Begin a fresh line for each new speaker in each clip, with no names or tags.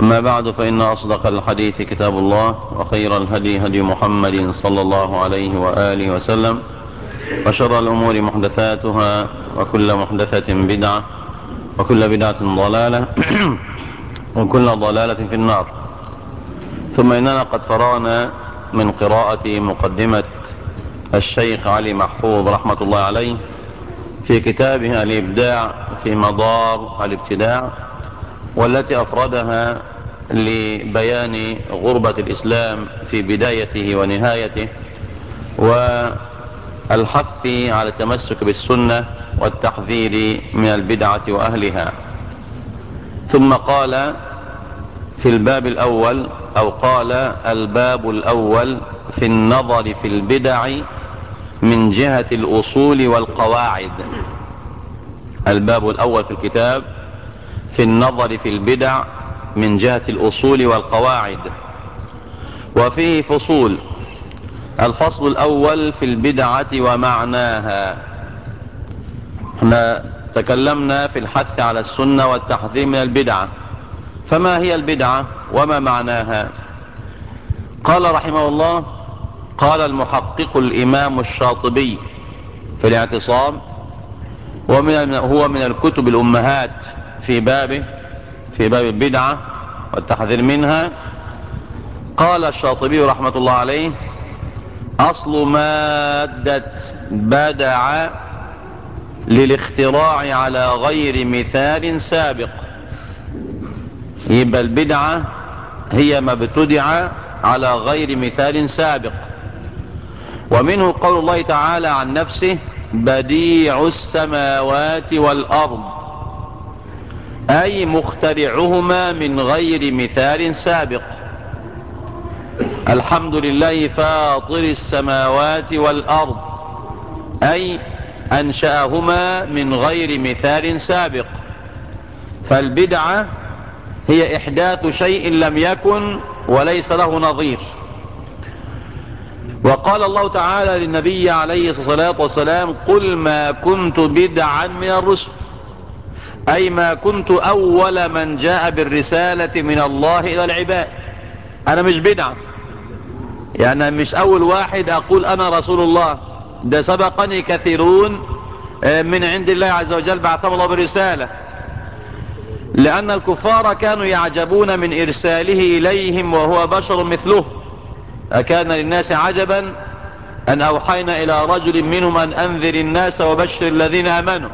أما بعد فإن أصدق الحديث كتاب الله وخير الهدي هدي محمد صلى الله عليه وآله وسلم وشر الأمور محدثاتها وكل محدثة بدعة وكل بدعة ضلالة وكل ضلالة في النار. ثم إننا قد فرغنا من قراءة مقدمة الشيخ علي محفوظ رحمة الله عليه في كتابه الإبداع في مدار الابتداع والتي أفردها لبيان غربة الإسلام في بدايته ونهايته والحث على التمسك بالسنة والتحذير من البدعة وأهلها. ثم قال في الباب الأول أو قال الباب الأول في النظر في البدع من جهة الأصول والقواعد. الباب الأول في الكتاب في النظر في البدع من جهة الأصول والقواعد. وفيه فصول. الفصل الأول في البدعة ومعناها. إحنا تكلمنا في الحث على السنة والتحذير من البدعة. فما هي البدعة وما معناها؟ قال رحمه الله قال المحقق الإمام الشاطبي في الاعتصام ومن هو من الكتب الأمهات في بابه في باب البدعة والتحذير منها. قال الشاطبي رحمة الله عليه أصل مادة بدع للاختراع على غير مثال سابق. يبقى البدعة هي ما ابتدع على غير مثال سابق. ومنه قول الله تعالى عن نفسه بديع السماوات والأرض. أي مخترعهما من غير مثال سابق. الحمد لله فاطر السماوات والأرض. أي أنشأهما من غير مثال سابق. فالبدعة هي إحداث شيء لم يكن وليس له نظير. وقال الله تعالى للنبي عليه الصلاة والسلام قل ما كنت بدعا من الرسل. أي ما كنت أول من جاء بالرسالة من الله إلى العباد. أنا مش بدعة. يعني مش أول واحد أقول أنا رسول الله. ده سبقني كثيرون من عند الله عز وجل بعثهم الله بالرسالة لأن الكفار كانوا يعجبون من إرساله إليهم وهو بشر مثله. أكان للناس عجبا أن أوحينا إلى رجل منهم أن أنذر الناس وبشر الذين أمنوا.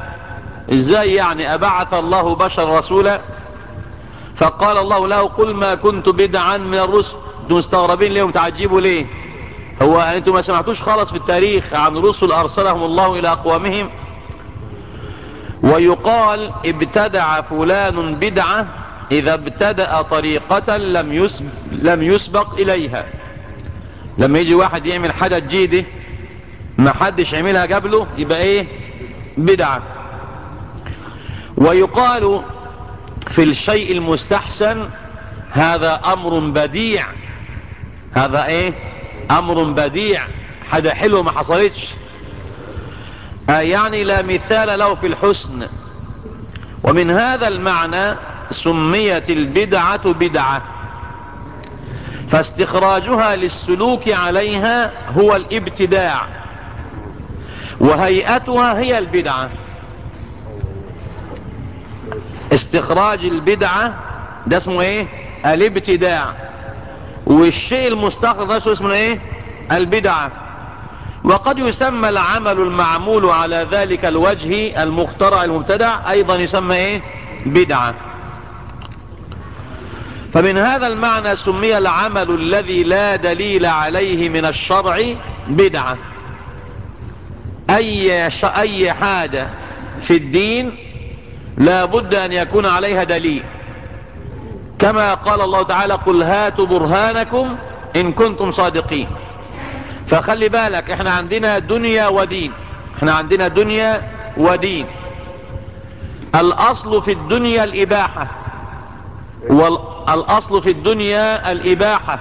إزاي يعني أبعث الله بشر رسولا؟ فقال الله له قل ما كنت بدعا من الرسل. أنتم مستغربين ليه ومتعجبوا ليه؟ هو أنتم ما سمعتوش خالص في التاريخ عن رسل أرسلهم الله إلى أقوامهم؟ ويقال ابتدع فلان بدعة إذا ابتدأ طريقة لم يسبق, لم يسبق إليها. لما يجي واحد يعمل حاجة جديدة ما حدش عملها قبله يبقى إيه؟ بدعة. ويقال في الشيء المستحسن هذا أمر بديع. هذا إيه؟ أمر بديع. حاجة حلوة ما حصلتش. آه يعني لا مثال له في الحسن. ومن هذا المعنى سميت البدعة بدعة. فاستخراجها للسلوك عليها هو الابتداع. وهيئتها هي البدعة. استخراج البدعة ده اسمه إيه؟ الابتداع. والشيء المستخرج ده اسمه إيه؟ البدعة. وقد يسمى العمل المعمول على ذلك الوجه المخترع المبتدع أيضا يسمى إيه؟ بدعة. فمن هذا المعنى سمي العمل الذي لا دليل عليه من الشرع بدعة. أي, أي حاجة في الدين لا بد أن يكون عليها دليل. كما قال الله تعالى قل هاتوا برهانكم إن كنتم صادقين. فخلي بالك إحنا عندنا دنيا ودين. إحنا عندنا دنيا ودين. الأصل في الدنيا الإباحة. والأصل في الدنيا الإباحة.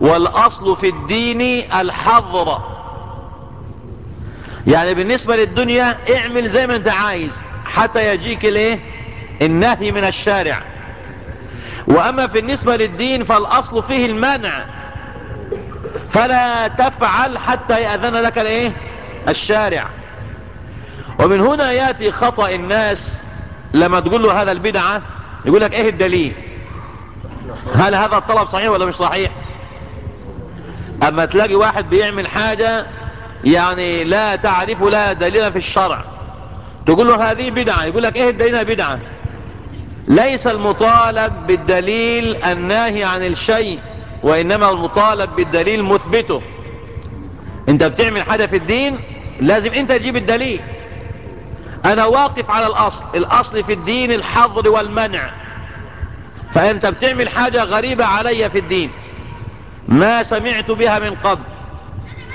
والأصل في الدين الحظر. يعني بالنسبة للدنيا اعمل زي ما أنت عايز. حتى يجيك الايه؟ النهي من الشارع. وأما بالنسبة للدين فالأصل فيه المنع. فلا تفعل حتى يأذن لك الايه؟ الشارع. ومن هنا يأتي خطأ الناس لما تقول له هذا البدعة يقول لك إيه الدليل؟ هل هذا الطلب صحيح ولا مش صحيح؟ أما تلاقي واحد بيعمل حاجة يعني لا تعرف لا دليل في الشرع. تقول له هذه بدعة يقول لك إيه الدليل بدعة؟ ليس المطالب بالدليل الناهي عن الشيء وإنما المطالب بالدليل مثبته. أنت بتعمل حاجة في الدين لازم أنت تجيب الدليل. أنا واقف على الأصل الأصل في الدين الحظر والمنع. فأنت بتعمل حاجة غريبة علي في الدين. ما سمعت بها من قبل.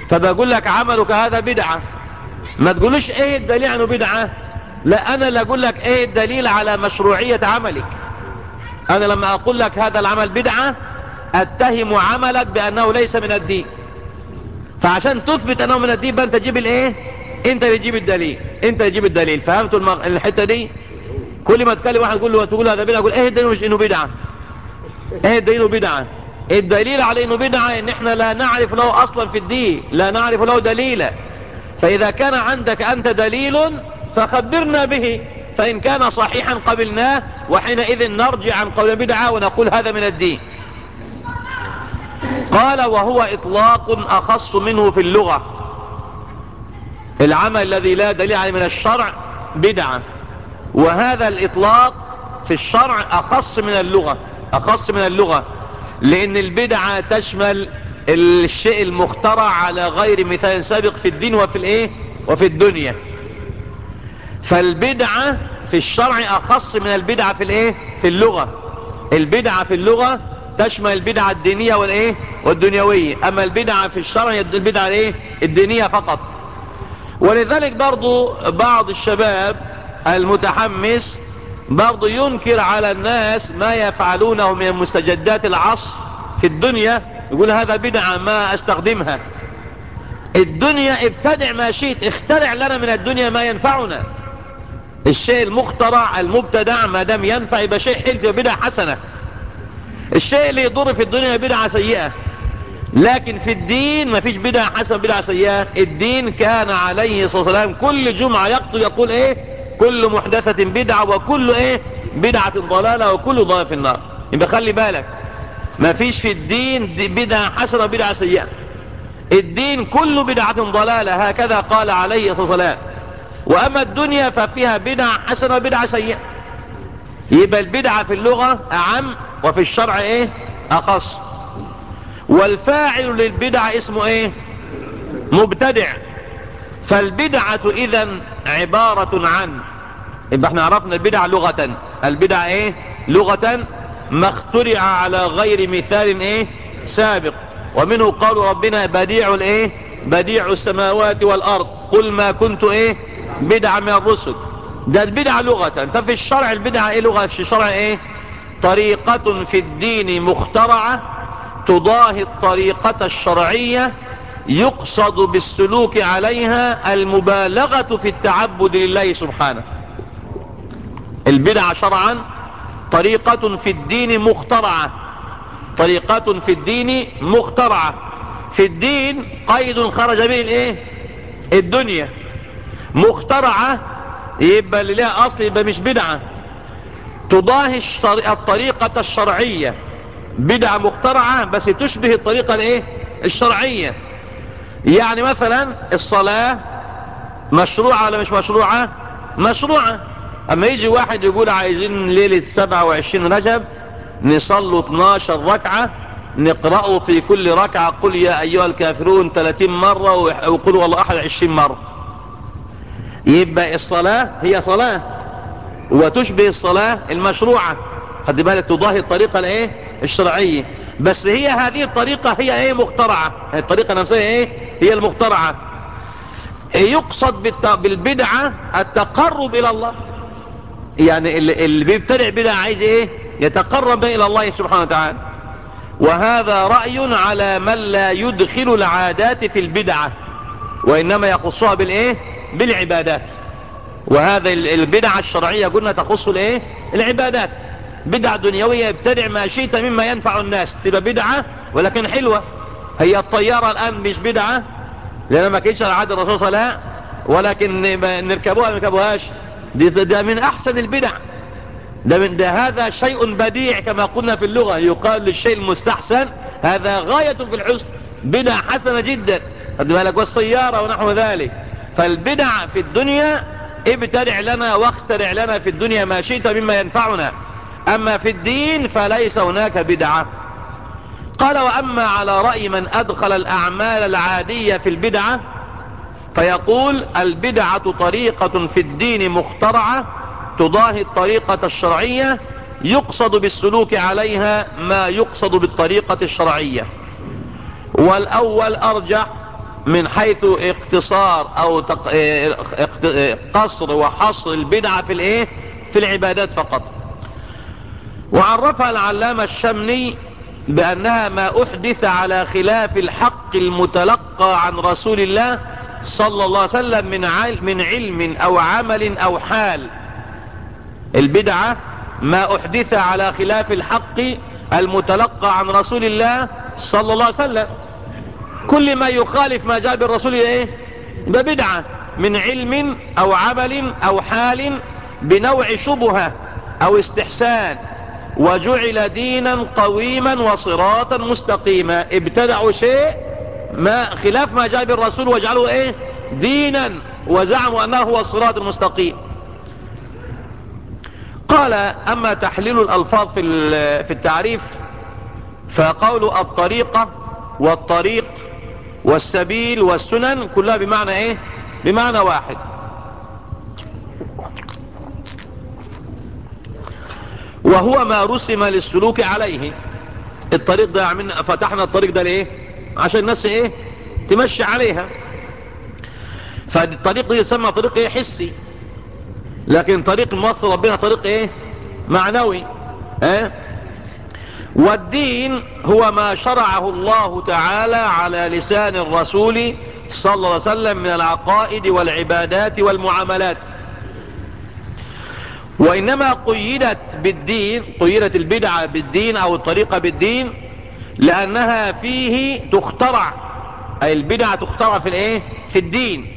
فبقول لك عملك هذا بدعة. ما تقولش إيه الدليل عنه بدعة؟ لا أنا لا أقول لك إيه الدليل على مشروعية عملك. أنا لما أقول لك هذا العمل بدعة اتهم عملك بأنه ليس من الدين. فعشان تثبت أنه من الدين انت تجيب الايه؟ انت اللي تجيب الدليل. انت اللي تجيب الدليل. فهمتوا. الحتة دي؟ كل ما تكلم واحد يقول له تقول هذا بدعة أقول إيه الدليل مش انه بدعة؟ إيه الدليل بدعة؟ الدليل على انه بدعة ان إحنا لا نعرف له أصلا في الدين لا نعرف له دليلا. فإذا كان عندك أنت دليل فخبرنا به فإن كان صحيحا قبلناه وحينئذ نرجع عن قول بدعة ونقول هذا من الدين. قال وهو إطلاق أخص منه في اللغة. العمل الذي لا دليل عليه من الشرع بدعة. وهذا الإطلاق في الشرع أخص من اللغة أخص من اللغة لأن البدعة تشمل الشيء المخترع على غير مثال سابق في الدين وفي الايه؟ وفي الدنيا. فالبدعة في الشرع أخص من البدعة في الايه؟ في اللغة. البدعة في اللغة تشمل البدعة الدينية والايه؟ والدنيوية. أما البدعة في الشرع البدعة الايه؟ الدينية فقط. ولذلك برضو بعض الشباب المتحمس برضو ينكر على الناس ما يفعلونه من مستجدات العصر في الدنيا يقول هذا بدعة ما أستخدمها. الدنيا ابتدع ما شئت اخترع لنا من الدنيا ما ينفعنا. الشيء المخترع المبتدع ما دام ينفع يبقى شيء حلو بدعة حسنة. الشيء اللي يضر في الدنيا بدعة سيئة. لكن في الدين ما فيش بدعة حسنة بدعة سيئة. الدين كان عليه الصلاة والسلام كل جمعة يقتل يقول إيه؟ كل محدثة بدعة وكل إيه؟ بدعة ضلالة وكل ضلالة في النار. يبقى خلي بالك. ما فيش في الدين بدعة حسنة بدعة سيئة. الدين كله بدعة ضلالة هكذا قال عليه الصلاة والسلام. وأما الدنيا ففيها بدعة حسنة وبدعة سيئة. يبقى البدعة في اللغة أعم وفي الشرع إيه؟ أخص. والفاعل للبدعة اسمه إيه؟ مبتدع. فالبدعة إذا عبارة عن يبقى إحنا عرفنا البدع لغة. البدع إيه؟ لغة. ما اخترع على غير مثال إيه؟ سابق. ومنه قال ربنا بديع الإيه؟ بديع السماوات والأرض. قل ما كنت إيه؟ بدعة من الرسل. ده البدعة لغة. ففي الشرع البدعة إيه لغة؟ في الشرع إيه؟ طريقة في الدين مخترعة تضاهي الطريقة الشرعية يقصد بالسلوك عليها المبالغة في التعبد لله سبحانه. البدعة شرعا طريقة في الدين مخترعة. طريقة في الدين مخترعة. في الدين قيد خرج به الايه؟ الدنيا. مخترعة يبقى اللي لها أصل يبقى مش بدعة. تضاهي الطريقة الشرعية. بدعة مخترعة بس تشبه الطريقة الايه؟ الشرعية. يعني مثلا الصلاة مشروعة ولا مش مشروعة؟ مشروعة. أما يجي واحد يقول عايزين ليلة 27 رجب نصلوا 12 ركعة نقرأوا في كل ركعة قل يا أيها الكافرون 30 مرة وقلوا الله أحد 20 مرة. يبقى الصلاة هي صلاة وتشبه الصلاة المشروعة.
خد بالك تضاهي الطريقة الإيه؟ الشرعية. بس هي هذه الطريقة هي إيه؟ مخترعة. الطريقة نفسها إيه؟ هي المخترعة. يقصد بالبدعة التقرب إلى الله. يعني اللي بيبتدع بدعة عايز إيه؟ يتقرب إلى الله سبحانه وتعالى. وهذا رأي على من لا يدخل العادات في البدعة وإنما يخصها بالإيه بالعبادات. وهذا البدعة الشرعية قلنا تخص الإيه العبادات. بدعة دنيوية ابتدع ما شئت مما ينفع الناس. تبقى بدعة ولكن حلوة. هي الطيارة الآن مش بدعة لأنها ما كانتش على عهد الرسول صلى الله عليه وسلم ولكن نركبوها ما نركبوهاش. دي ده من أحسن البدع. ده, من ده هذا شيء بديع كما قلنا في اللغة. يقال للشيء المستحسن هذا غاية في الحسن. بدع حسنة جدا. قد بالك؟ والسيارة ونحو ذلك. فالبدع في الدنيا ابتدع لنا واخترع لنا في الدنيا ما شئت مما ينفعنا. أما في الدين فليس هناك بدعة. قال وأما على رأي من أدخل الأعمال العادية في البدعة فيقول البدعة طريقة في الدين مخترعة تضاهي الطريقة الشرعية يقصد بالسلوك عليها ما يقصد بالطريقة الشرعية. والأول أرجح من حيث اقتصار أو قصر وحصر البدعة في الإيه؟ في العبادات فقط. وعرفها العلامة الشمني بأنها ما أحدث على خلاف الحق المتلقى عن رسول الله صلى الله عليه وسلم من من علم أو عمل أو حال. البدعة ما أحدث على خلاف الحق المتلقى عن رسول الله صلى الله عليه وسلم. كل ما يخالف ما جاء بالرسول إيه؟ ببدعة. من علم أو عمل أو حال بنوع شبهة أو استحسان. وجعل دينا قويما وصراطا مستقيما. ابتدعوا شيء ما خلاف ما جاء بالرسول وجعلوا إيه؟ دينا وزعموا أنه هو الصراط المستقيم. قال أما تحليل الألفاظ في في التعريف فقول الطريقة والطريق والسبيل والسنن كلها بمعنى إيه؟ بمعنى واحد. وهو ما رسم للسلوك عليه. الطريق ده عملنا فتحنا الطريق ده ليه عشان الناس إيه تمشي عليها. فالطريق دي يسمى طريق إيه حسي لكن طريق مصر ربنا طريق إيه معنوي آه والدين هو ما شرعه الله تعالى على لسان الرسول صلى الله عليه وسلم من العقائد والعبادات والمعاملات. وإنما قيدت بالدين قيدت البدعة بالدين أو الطريقة بالدين لأنها فيه تخترع. أي البدعة تخترع في الإيه؟ في الدين.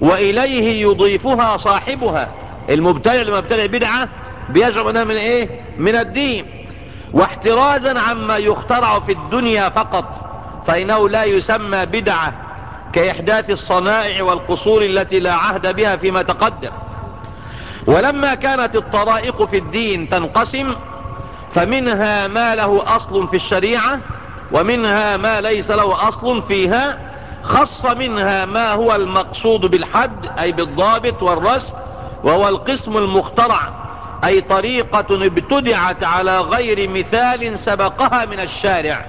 وإليه يضيفها صاحبها. المبتدع لما ابتدع بدعة بيزعم إنها من إيه؟ من الدين. واحترازا عما يخترع في الدنيا فقط. فإنه لا يسمى بدعة كإحداث الصنائع والقصور التي لا عهد بها فيما تقدم. ولما كانت الطرائق في الدين تنقسم فمنها ما له أصل في الشريعة ومنها ما ليس له أصل فيها خص منها ما هو المقصود بالحد أي بالضابط والرسم وهو القسم المخترع أي طريقة ابتدعت على غير مثال سبقها من الشارع.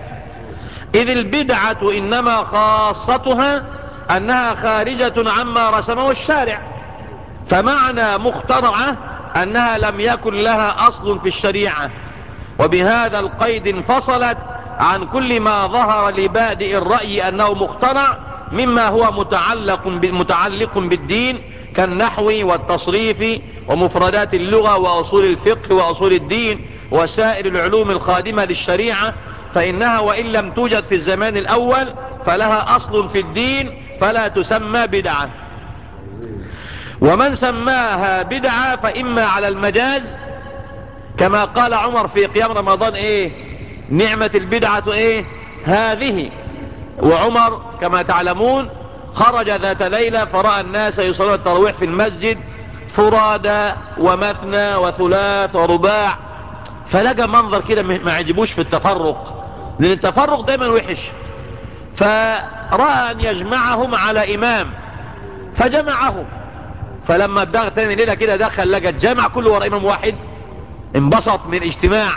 إذ البدعة إنما خاصتها أنها خارجة عما رسمه الشارع. فمعنى مخترعة أنها لم يكن لها أصل في الشريعة. وبهذا القيد انفصلت عن كل ما ظهر لبادئ الرأي أنه مخترع مما هو متعلق متعلق بالدين كالنحو والتصريف ومفردات اللغة وأصول الفقه وأصول الدين وسائر العلوم الخادمة للشريعة فإنها وإن لم توجد في الزمان الأول فلها أصل في الدين فلا تسمى بدعة. ومن سماها بدعة فإما على المجاز كما قال عمر في قيام رمضان إيه؟ نعمة البدعة إيه؟ هذه. وعمر كما تعلمون خرج ذات ليلة فرأى الناس يصلون الترويح في المسجد فرادى ومثنى وثلاث ورباع. فلقى منظر كده ما عجبوش في التفرق لأن التفرق دايما وحش. فرأى أن يجمعهم على إمام فجمعهم. فلما الدغ تاني ليلة كده دخل لقى الجامع كله ورا إمام واحد انبسط من اجتماع.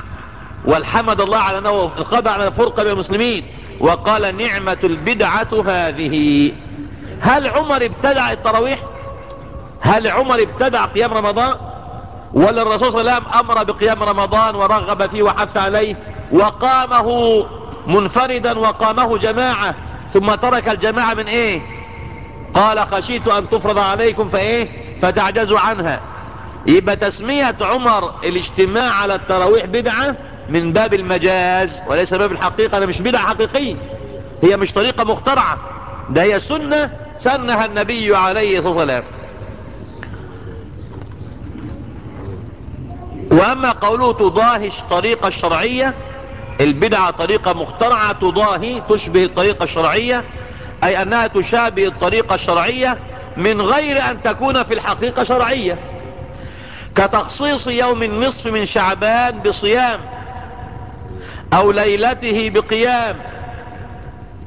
والحمد الله على أنه قضى على فرقة من المسلمين. وقال نعمة البدعة هذه. هل عمر ابتدع التراويح؟ هل عمر ابتدع قيام رمضان؟ ولا الرسول صلى الله عليه وسلم أمر بقيام رمضان ورغب فيه وحث عليه وقامه منفردا وقامه جماعة. ثم ترك الجماعة من إيه؟ قال خشيت أن تفرض عليكم فإيه؟ فتعجزوا عنها. يبقى تسمية عمر الاجتماع على التراويح بدعة من باب المجاز وليس باب الحقيقة أنا مش بدعة حقيقية. هي مش طريقة مخترعة. ده هي سنة سنها النبي عليه الصلاة والسلام. وأما قوله تضاهي الطريقة الشرعية البدعة طريقة مخترعة تضاهي تشبه الطريقة الشرعية أي أنها تشابه الطريقة الشرعية من غير أن تكون في الحقيقة شرعية. كتخصيص يوم النصف من شعبان بصيام أو ليلته بقيام.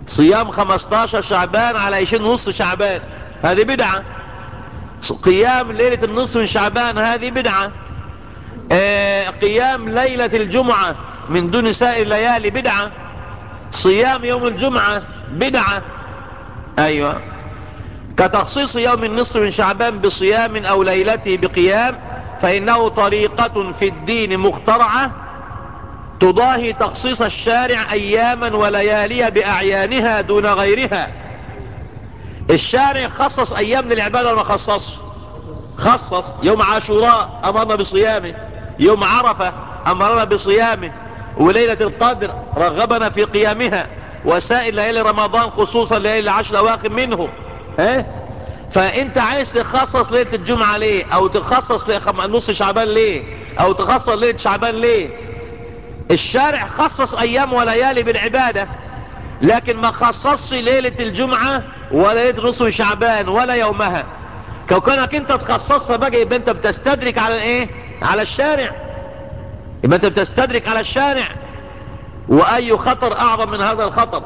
صيام 15 شعبان على 20 نصف شعبان. هذه بدعة. قيام ليلة النصف من شعبان هذه بدعة. آه قيام ليلة الجمعة من دون سائر الليالي بدعة. صيام يوم الجمعة بدعة. أيوه. كتخصيص يوم النصف من شعبان بصيام أو ليلته بقيام فإنه طريقة في الدين مخترعة. تضاهي تخصيص الشارع أياما وليالي بأعيانها دون غيرها. الشارع خصص أيام للعبادة ما خصص خصص. يوم عاشوراء أمرنا بصيامه. يوم عرفة أمرنا بصيامه. وليلة القدر رغبنا في قيامها. وسائل ليالي رمضان خصوصا ليالي العشر الأواخر منه. ها؟ فأنت عايز تخصص ليلة الجمعة ليه؟ أو تخصص نص شعبان ليه؟ أو تخصص ليلة شعبان ليه؟ الشارع خصص أيام وليالي بالعبادة لكن ما خصصش ليلة الجمعة ولا ليلة نصف شعبان ولا يومها. كونك انت تخصصها بقى يبقى انت بتستدرك على إيه على الشارع. يبقى انت بتستدرك على الشارع. وأي خطر أعظم من هذا الخطر؟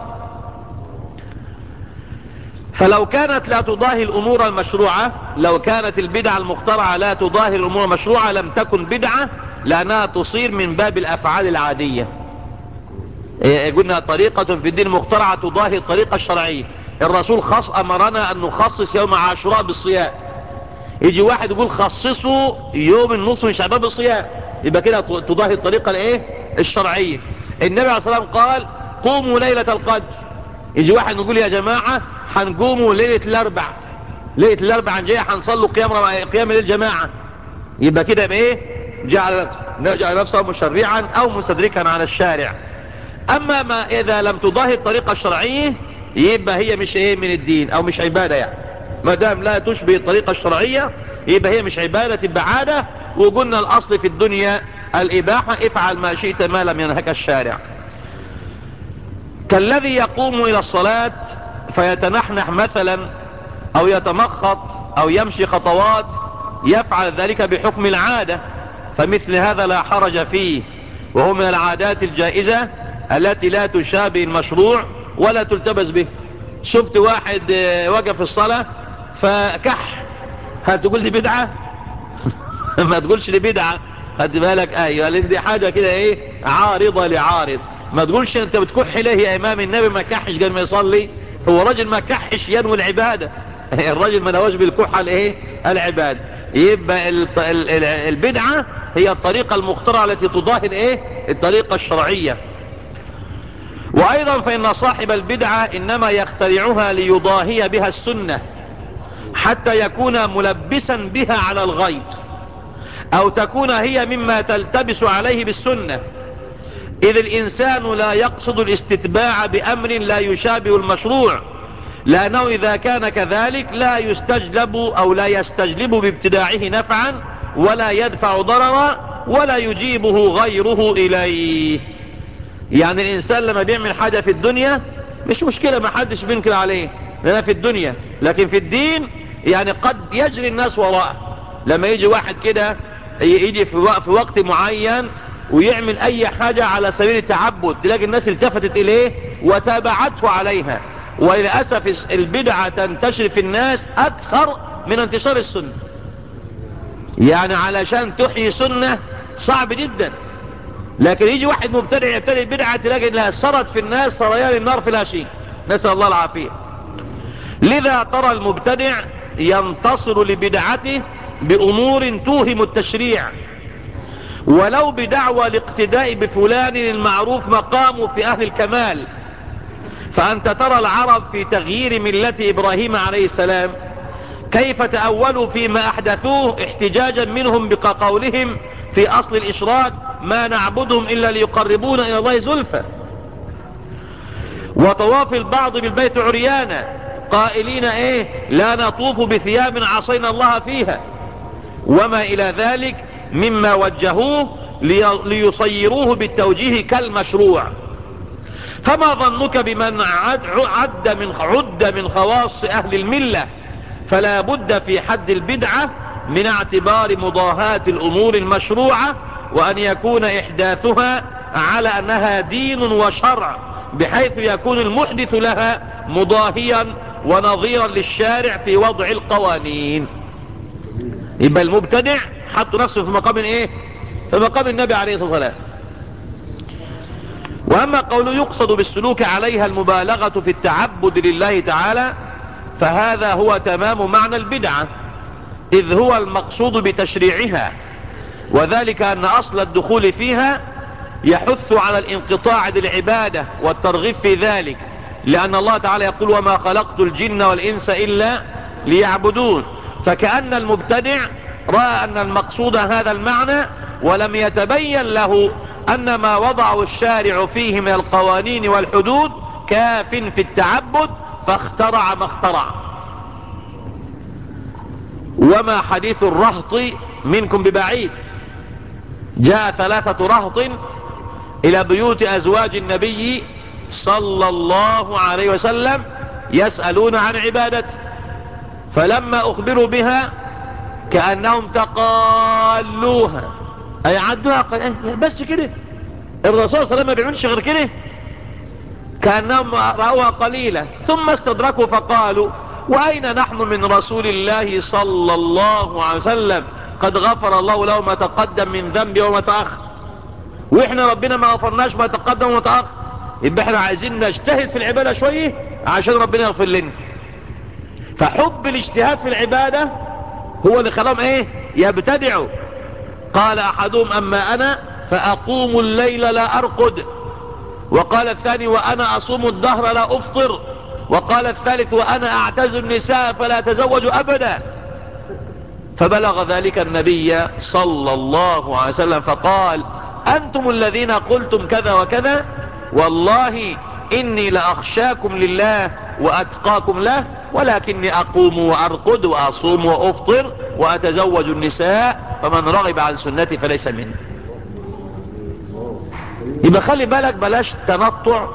فلو كانت لا تضاهي الأمور المشروعة لو كانت البدعة المخترعة لا تضاهي الأمور المشروعة لم تكن بدعة لأنها تصير من باب الأفعال العادية. قلنا طريقة في الدين مخترعة تضاهي الطريقة الشرعية الرسول خص أمرنا أن نخصص يوم عاشوراء بالصيام. يجي واحد يقول خصصوا يوم النصف من شعبان بالصيام. يبقى كده تضاهي الطريقة الإيه؟ الشرعية النبي عليه الصلاة والسلام قال قوموا ليلة القدر. يجي واحد نقول يا جماعة هنقوموا ليلة الأربع. ليلة الأربع جاي هنصلوا قيام قيام للجماعة يبقى كده بإيه؟ جعل نفسه مشرعا أو مستدركا على الشارع. أما ما إذا لم تضاهي الطريقة الشرعية يبقى هي مش إيه من الدين أو مش عبادة يعني. ما دام لا تشبه الطريقة الشرعية يبقى هي مش عبادة تبقى عادة. وقلنا الأصل في الدنيا الإباحة افعل ما شئت ما لم ينهك الشارع. كالذي يقوم إلى الصلاة فيتنحنح مثلا أو يتمخط أو يمشي خطوات يفعل ذلك بحكم العادة. فمثل هذا لا حرج فيه وهو من العادات الجائزة التي لا تشابه المشروع ولا تلتبس به. شفت واحد وقف في الصلاة فكح. هتقول دي بدعة؟ ما تقولش دي بدعة. خد بالك أيوه لأن دي حاجة كده إيه؟ عارضة لعارض. ما تقولش أنت بتكح ليه يا إمام النبي ما كحش قبل ما يصلي. هو راجل ما كحش ينوي العبادة. الراجل ما نواش بالكحة الإيه؟ العبادة. يبقى البدعة هي الطريقة المخترعة التي تضاهي الايه؟ الطريقة الشرعية. وأيضا فإن صاحب البدعة إنما يخترعها ليضاهي بها السنة حتى يكون ملبسا بها على الغيط أو تكون هي مما تلتبس عليه بالسنة. إذ الإنسان لا يقصد الاستتباع بأمر لا يشابه المشروع لأنه إذا كان كذلك لا يستجلب أو لا يستجلب بابتداعه نفعا ولا يدفع ضررا ولا يجيبه غيره إليه. يعني الإنسان لما بيعمل حاجة في الدنيا مش مشكلة ما حدش بينكر عليه. لنا في الدنيا. لكن في الدين يعني قد يجري الناس وراءه. لما يجي واحد كده يجي في وقت معين ويعمل أي حاجة على سبيل التعبد تلاقي الناس التفتت إليه وتابعته عليها. وللأسف البدعة تنتشر في الناس أكثر من انتشار السنة. يعني علشان تحيي سنة صعب جدا. لكن يجي واحد مبتدع يبتدئ بدعة تلاقي إنها سرت في الناس سريان النار في لا شيء نسأل الله العافية. لذا ترى المبتدع ينتصر لبدعته بأمور توهم التشريع. ولو بدعوى الاقتداء بفلان المعروف مقامه في أهل الكمال. فأنت ترى العرب في تغيير ملة إبراهيم عليه السلام كيف تأولوا فيما أحدثوه احتجاجا منهم بقولهم في أصل الإشراك ما نعبدهم إلا ليقربون إلى الله زلفى. وطواف البعض بالبيت عريانا قائلين إيه؟ لا نطوف بثياب عصينا الله فيها. وما إلى ذلك مما وجهوه ليصيروه بالتوجيه كالمشروع. فما ظنك بمن عد, عد من عد من خواص أهل الملة؟ فلا بد في حد البدعة من اعتبار مضاهاة الأمور المشروعة وأن يكون إحداثها على أنها دين وشرع بحيث يكون المحدث لها مضاهيا ونظيرا للشارع في وضع القوانين. يبقى المبتدع حط نفسه في مقام إيه؟ في مقام النبي عليه الصلاة والسلام. وأما قوله يقصد بالسلوك عليها المبالغة في التعبد لله تعالى فهذا هو تمام معنى البدعة إذ هو المقصود بتشريعها وذلك أن أصل الدخول فيها يحث على الانقطاع للعبادة والترغيب في ذلك لأن الله تعالى يقول وما خلقت الجن والإنس إلا ليعبدون فكأن المبتدع رأى أن المقصود هذا المعنى ولم يتبين له أن ما وضعه الشارع فيه من القوانين والحدود كاف في التعبد فاخترع ما اخترع. وما حديث الرهط منكم ببعيد. جاء ثلاثة رهط إلى بيوت أزواج النبي صلى الله عليه وسلم يسألون عن عبادته. فلما أخبروا بها كأنهم تقالوها. أي عدوها بس كده. الرسول صلى الله عليه وسلم ما بيعملش غير كده. كأنهم رأوها قليلة ثم استدركوا فقالوا وأين نحن من رسول الله صلى الله عليه وسلم؟ قد غفر الله له ما تقدم من ذنبه وما تأخر. وإحنا ربنا ما غفرناش ما تقدم وما تأخر. يبقى إحنا عايزين نجتهد في العبادة شوية عشان ربنا يغفر لنا. فحب الاجتهاد في العبادة هو اللي خلاهم إيه؟ يبتدعوا. قال أحدهم أما أنا فأقوم الليل لا أرقد. وقال الثاني وأنا أصوم الدهر لا أفطر. وقال الثالث وأنا اعتزل النساء فلا أتزوج أبدا. فبلغ ذلك النبي صلى الله عليه وسلم فقال أنتم الذين قلتم كذا وكذا؟ والله إني لأخشاكم لله وأتقاكم له ولكني أقوم وأرقد وأصوم وأفطر وأتزوج النساء فمن رغب عن سنتي فليس منه يبقى خلي بالك بلاش تنطع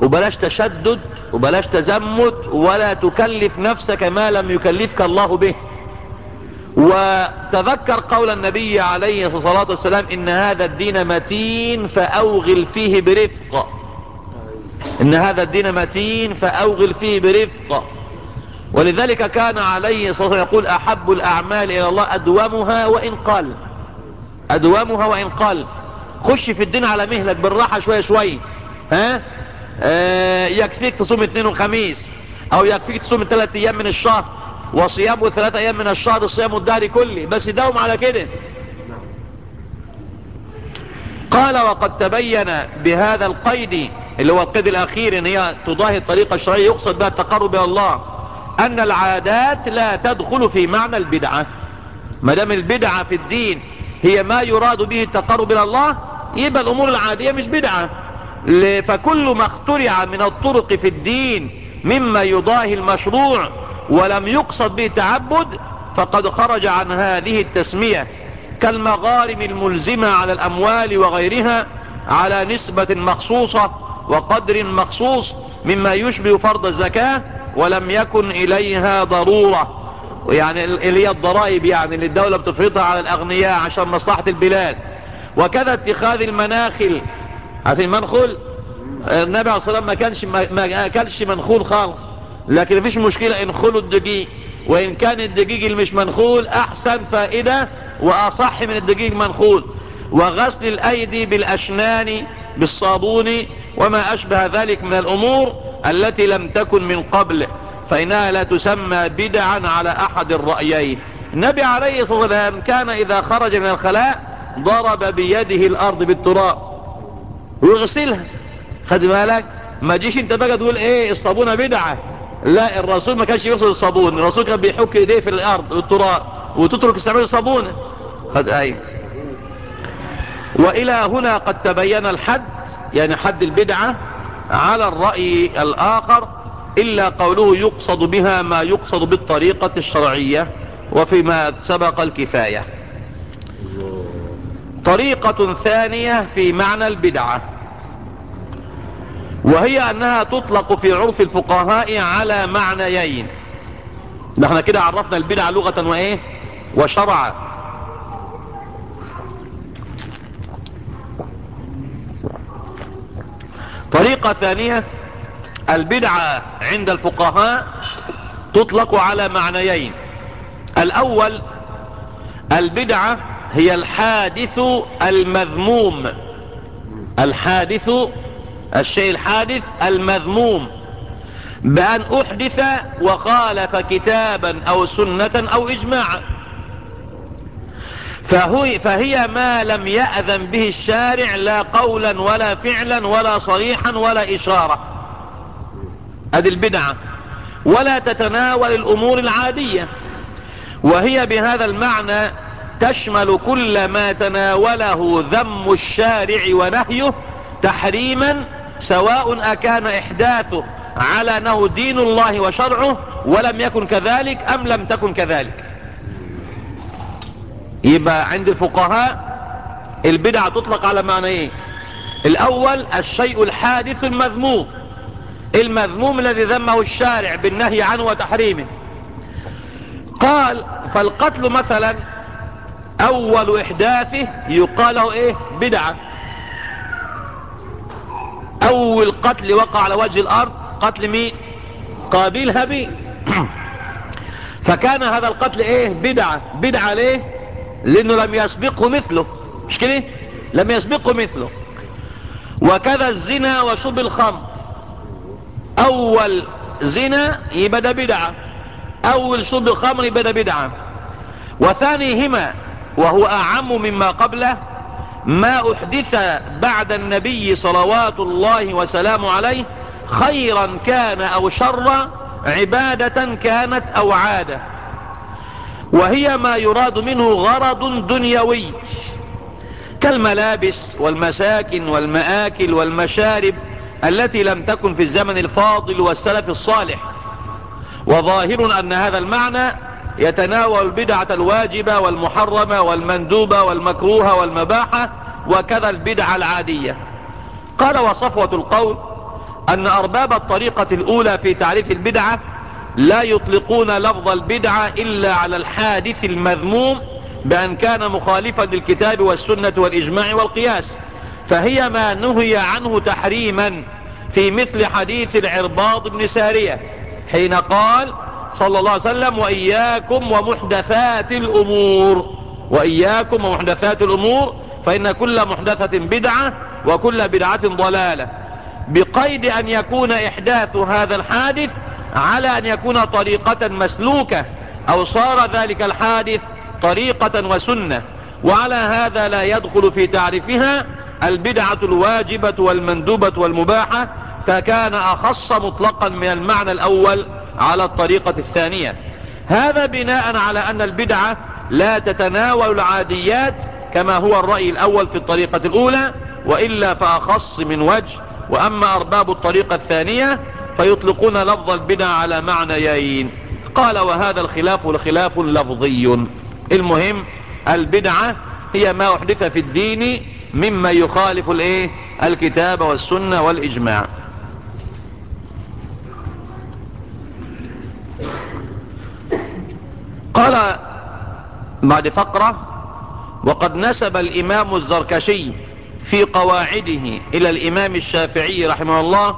وبلاش تشدد وبلاش تزمت ولا تكلف نفسك ما لم يكلفك الله به. وتذكر قول النبي عليه الصلاة والسلام إن هذا الدين متين فأوغل فيه برفق. إن هذا الدين متين فأوغل فيه برفق. ولذلك كان عليه الصلاة والسلام يقول أحب الأعمال إلى الله أدومها وان قل أدومها وان قل خش في الدين على مهلك بالراحة شوية شوية ها؟ آه يكفيك تصوم اثنين وخميس أو يكفيك تصوم ثلاث أيام من الشهر وصيامه ثلاثة أيام من الشهر صيام الدهر كله بس داوم على كده. قال وقد تبين بهذا القيد اللي هو القيد الأخير إن هي تضاهي الطريقة الشرعية يقصد بها التقرب إلى الله أن العادات لا تدخل في معنى البدعة. ما دام البدعة في الدين هي ما يراد به التقرب إلى الله يبقى الأمور العادية مش بدعة. فكل ما اخترع من الطرق في الدين مما يضاهي المشروع ولم يقصد به تعبد فقد خرج عن هذه التسمية. كالمغارم الملزمة على الأموال وغيرها على نسبة مخصوصة وقدر مخصوص مما يشبه فرض الزكاة ولم يكن إليها ضرورة. يعني اللي هي الضرائب يعني اللي الدولة بتفرضها على الأغنياء عشان مصلحة البلاد. وكذا اتخاذ المناخل. عارفين منخل النبي عليه الصلاة ما كانش ما كانش منخول خالص. لكن مفيش مشكلة انخلوا الدقيق. وإن كان الدقيق اللي مش منخول أحسن فائدة وأصح من الدقيق منخول. وغسل الأيدي بالأشنان بالصابون وما أشبه ذلك من الأمور التي لم تكن من قبل. فإنها لا تسمى بدعا على أحد الرأيين. النبي عليه الصلاة والسلام كان إذا خرج من الخلاء ضرب بيده الأرض بالتراب. ويغسلها. خد بالك؟ ما جيش انت بقى تقول إيه الصابونة بدعة. لا الرسول ما كانش يغسل الصابون. الرسول كان بيحك إيديه في الأرض بالتراب. وتترك استعمال الصابونة خد إيه وإلى هنا قد تبين الحد يعني حد البدعة على الرأي الآخر. إلا قوله يقصد بها ما يقصد بالطريقة الشرعية وفيما سبق الكفاية. طريقة ثانية في معنى البدعة وهي أنها تطلق في عرف الفقهاء على معنيين. نحن كده عرفنا البدعة لغة وإيه؟ وشرعا. طريقة ثانية البدعة عند الفقهاء تطلق على معنيين. الأول البدعة هي الحادث المذموم. الحادث الشيء الحادث المذموم. بأن أحدث وخالف كتابا أو سنة أو إجماعا فهي, فهي ما لم يأذن به الشارع لا قولا ولا فعلا ولا صريحا ولا إشارة. هذه البدعة. ولا تتناول الأمور العادية. وهي بهذا المعنى تشمل كل ما تناوله ذم الشارع ونهيه تحريما سواء أكان إحداثه على أنه دين الله وشرعه ولم يكن كذلك أم لم تكن كذلك. يبقى عند الفقهاء البدع تطلق على معنى إيه؟ الأول الشيء الحادث المذموم. المذموم الذي ذمه الشارع بالنهي عنه وتحريمه. قال فالقتل مثلا أول إحداثه يقال له إيه؟ بدعة. أول قتل وقع على وجه الأرض قتل مين؟ قابيل هابيل فكان هذا القتل إيه؟ بدعة. بدعة ليه؟ لأنه لم يسبقه مثله. مش كده؟ لم يسبقه مثله. وكذا الزنا وشرب الخمر. أول زنا يبقى ده بدعة. أول شرب الخمر يبقى ده بدعة. وثانيهما وهو أعم مما قبله ما أحدث بعد النبي صلوات الله وسلامه عليه خيرا كان أو شرا عبادة كانت أو عادة. وهي ما يراد منه غرض دنيوي. كالملابس والمساكن والمآكل والمشارب التي لم تكن في الزمن الفاضل والسلف الصالح. وظاهر أن هذا المعنى يتناول البدعة الواجبة والمحرمة والمندوبة والمكروهة والمباحة وكذا البدعة العادية. قال وصفوة القول أن أرباب الطريقة الأولى في تعريف البدعة لا يطلقون لفظ البدعة إلا على الحادث المذموم بأن كان مخالفا للكتاب والسنة والإجماع والقياس. فهي ما نهي عنه تحريما في مثل حديث العرباض بن سارية حين قال صلى الله عليه وسلم وإياكم ومحدثات الأمور. وإياكم ومحدثات الأمور فإن كل محدثة بدعة وكل بدعة ضلالة. بقيد أن يكون إحداث هذا الحادث على أن يكون طريقة مسلوكة أو صار ذلك الحادث طريقة وسنة. وعلى هذا لا يدخل في تعريفها البدعة الواجبة والمندوبة والمباحة فكان أخص مطلقا من المعنى الأول على الطريقة الثانية. هذا بناء على أن البدعة لا تتناول العاديات كما هو الرأي الأول في الطريقة الأولى وإلا فأخص من وجه. وأما أرباب الطريقة الثانية فيطلقون لفظ البدع على معنيين. قال وهذا الخلاف الخلاف لفظي. المهم البدعة هي ما أحدث في الدين مما يخالف الايه؟ الكتاب والسنة والإجماع. قال بعد فقرة وقد نسب الإمام الزركشي في قواعده إلى الإمام الشافعي رحمه الله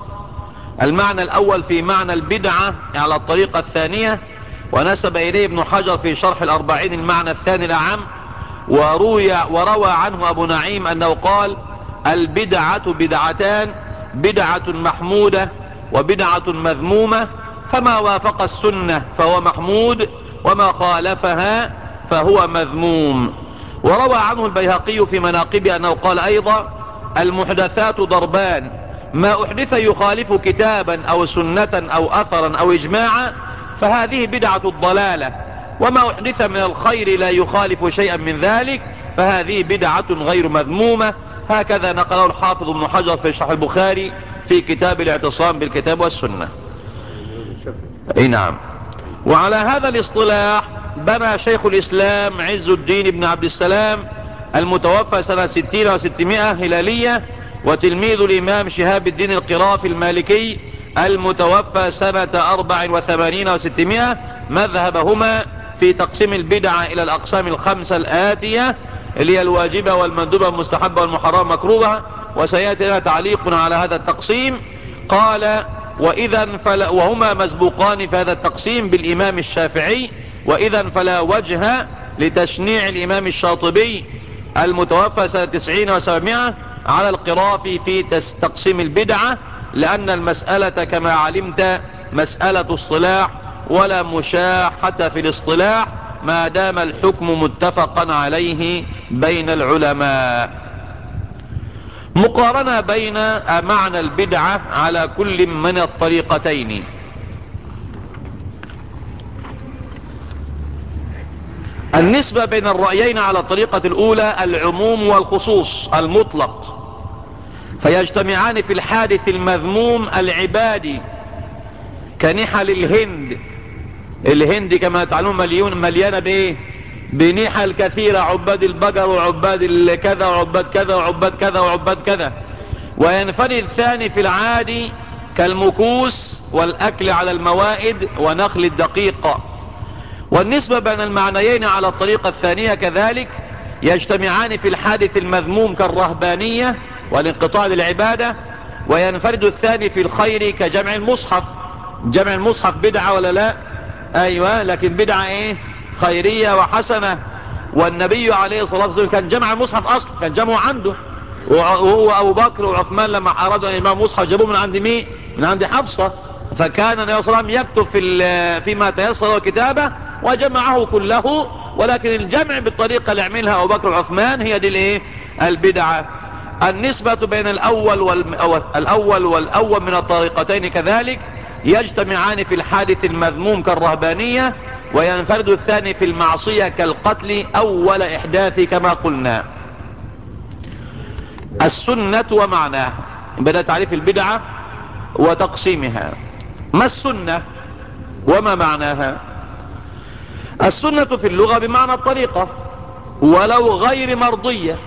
المعنى الأول في معنى البدعة على الطريقة الثانية ونسب إليه ابن حجر في شرح الأربعين المعنى الثاني الأعم وروي وروى عنه أبو نعيم أنه قال البدعة بدعتان بدعة محمودة وبدعة مذمومة فما وافق السنة فهو محمود وما خالفها فهو مذموم. وروى عنه البيهقي في مناقبه أنه قال أيضا المحدثات ضربان ما أحدث يخالف كتابا أو سنة أو أثرا أو إجماعا فهذه بدعة الضلالة. وما أحدث من الخير لا يخالف شيئا من ذلك فهذه بدعة غير مذمومة. هكذا نقله الحافظ ابن حجر في شرح البخاري في كتاب الاعتصام بالكتاب والسنة. إي نعم. وعلى هذا الاصطلاح بنى شيخ الإسلام عز الدين بن عبد السلام المتوفى سنة ستين وستمائة هلالية وتلميذ الإمام شهاب الدين القرافي المالكي المتوفى سنة أربع وثمانين وستمائة مذهبهما في تقسيم البدعة إلى الأقسام الخمسة الآتية اللي هي الواجبة والمندوبة والمستحبة والمحرمة مكروبة وسيأتي لنا تعليق على هذا التقسيم. قال وإذا فلا وهما مسبوقان في هذا التقسيم بالإمام الشافعي وإذا فلا وجه لتشنيع الإمام الشاطبي المتوفى سنة تسعين وسبعمائة على القرافي في تقسيم البدعة لأن المسألة كما علمت مسألة اصطلاح ولا مشاحة في الاصطلاح ما دام الحكم متفقا عليه بين العلماء. مقارنة بين معنى البدعة على كل من الطريقتين. النسبة بين الرأيين على الطريقة الأولى العموم والخصوص المطلق. فيجتمعان في الحادث المذموم العبادي كنحل الهند الهند كما تعلمون مليون مليانة بايه بنحل كثيرة عباد البقر وعباد كذا وعباد كذا وعباد كذا وعباد كذا. وينفرد الثاني في العادي كالمكوس والأكل على الموائد ونخل الدقيق. والنسبة بين المعنيين على الطريقة الثانية كذلك يجتمعان في الحادث المذموم كالرهبانية والانقطاع للعبادة. وينفرد الثاني في الخير كجمع المصحف. جمع المصحف بدعة ولا لا؟ أيوه لكن بدعة إيه؟ خيرية وحسنة. والنبي عليه الصلاة والسلام كان جمع المصحف أصلا كان جمعه عنده. وهو أبو بكر وعثمان لما ارادوا ان يمام مصحف جابوه من عند مين؟ من عند حفصة. فكان النبي صلى الله عليه وسلم يكتب في فيما تيسر الكتابة وجمعه كله. ولكن الجمع بالطريقة اللي عملها أبو بكر وعثمان هي دي الإيه؟ البدعة. النسبة بين الأول والاول والأول من الطريقتين كذلك. يجتمعان في الحادث المذموم كالرهبانية وينفرد الثاني في المعصية كالقتل أول إحداث كما قلنا. السنة ومعناه بدأ تعريف البدعة وتقسيمها. ما السنة؟ وما معناها؟ السنة في اللغة بمعنى الطريقة ولو غير مرضية.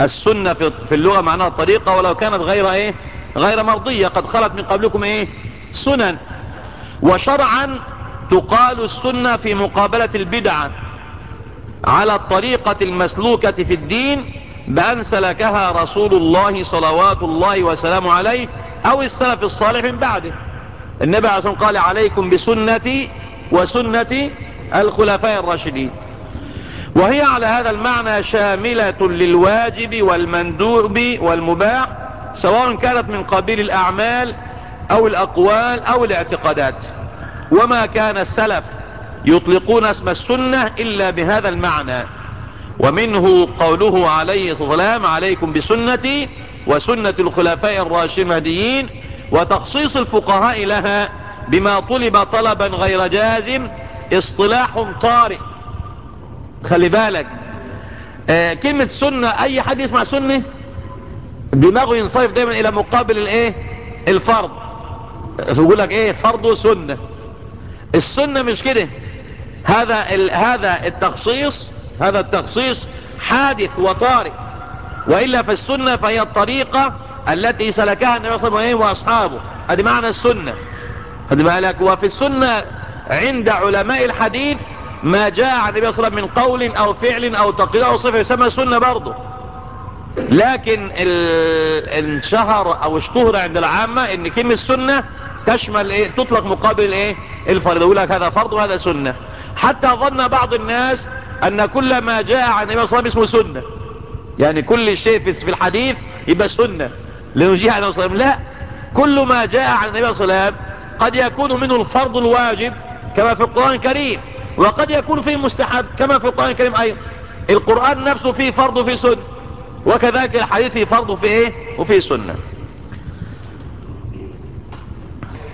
السنة في اللغة معناها الطريقة ولو كانت غير إيه؟ غير مرضية. قد خلت من قبلكم إيه؟ سنن. وشرعا تقال السنة في مقابلة البدعة على الطريقة المسلوكة في الدين بأن سلكها رسول الله صلوات الله وسلامه عليه أو السلف الصالح من بعده. النبي عليه قال عليكم بسنتي وسنة الخلفاء الراشدين. وهي على هذا المعنى شاملة للواجب والمندوب والمباح سواء كانت من قبيل الأعمال أو الأقوال أو الاعتقادات. وما كان السلف يطلقون اسم السنة إلا بهذا المعنى. ومنه قوله عليه الصلاة والسلام عليكم بسنتي وسنة الخلفاء الراشدين وتخصيص الفقهاء لها بما طلب طلبا غير جازم اصطلاح طارئ. خلي بالك. آه كلمة سنة أي حد يسمع سنة؟ دماغه ينصرف دايما إلى مقابل الإيه؟ الفرض. يقول لك إيه؟ فرض وسنة السنة مش كده. هذا هذا التخصيص هذا التخصيص حادث وطارئ. وإلا فالسنة فهي الطريقة التي سلكها النبي صلى الله عليه وسلم وأصحابه. هذا معنى السنة. هذا بالك. وفي السنة عند علماء الحديث ما جاء عن النبي صلى الله عليه وسلم من قول أو فعل أو تقرير أو صفة يسمى سنة برضه. لكن انشهر أو اشتهر عند العامة إن كلمة سنة تشمل إيه؟ تطلق مقابل إيه؟ الفرض يقول لك هذا فرض وهذا سنة. حتى ظن بعض الناس أن كل ما جاء عن النبي صلى الله عليه وسلم اسمه سنة. يعني كل شيء في الحديث يبقى سنة. جاء عن النبي صلى الله عليه وسلم لا. كل ما جاء عن النبي صلى الله عليه وسلم قد يكون منه الفرض الواجب كما في القرآن الكريم. وقد يكون فيه مستحب كما في القرآن الكريم أيضا. القرآن نفسه فيه فرض وفيه سنة. وكذلك الحديث فيه فرض وفيه إيه؟ وفيه سنة.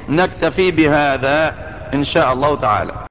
نكتفي بهذا إن شاء الله تعالى.